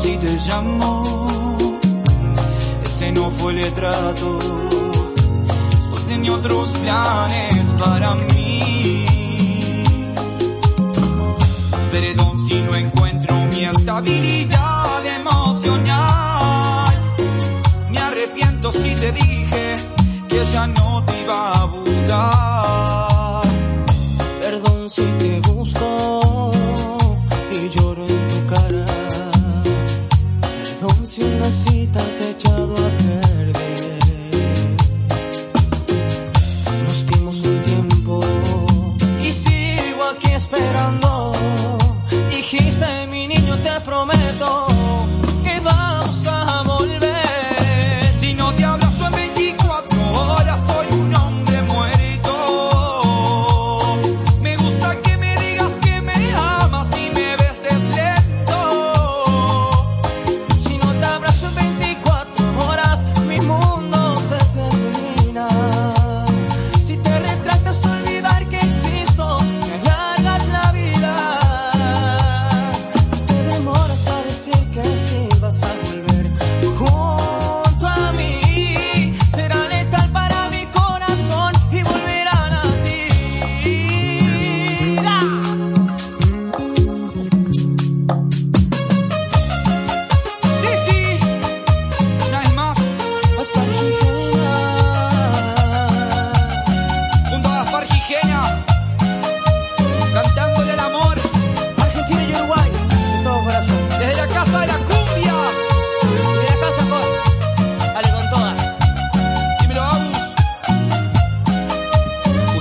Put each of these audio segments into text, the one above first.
Si te llamo, ese no fue el trato. Yo tenía otros planes para mí. Perdón si no encuentro mi estabilidad emocional. Me arrepiento si te dije que ya no te iba a buscar. Sigo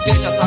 estrellas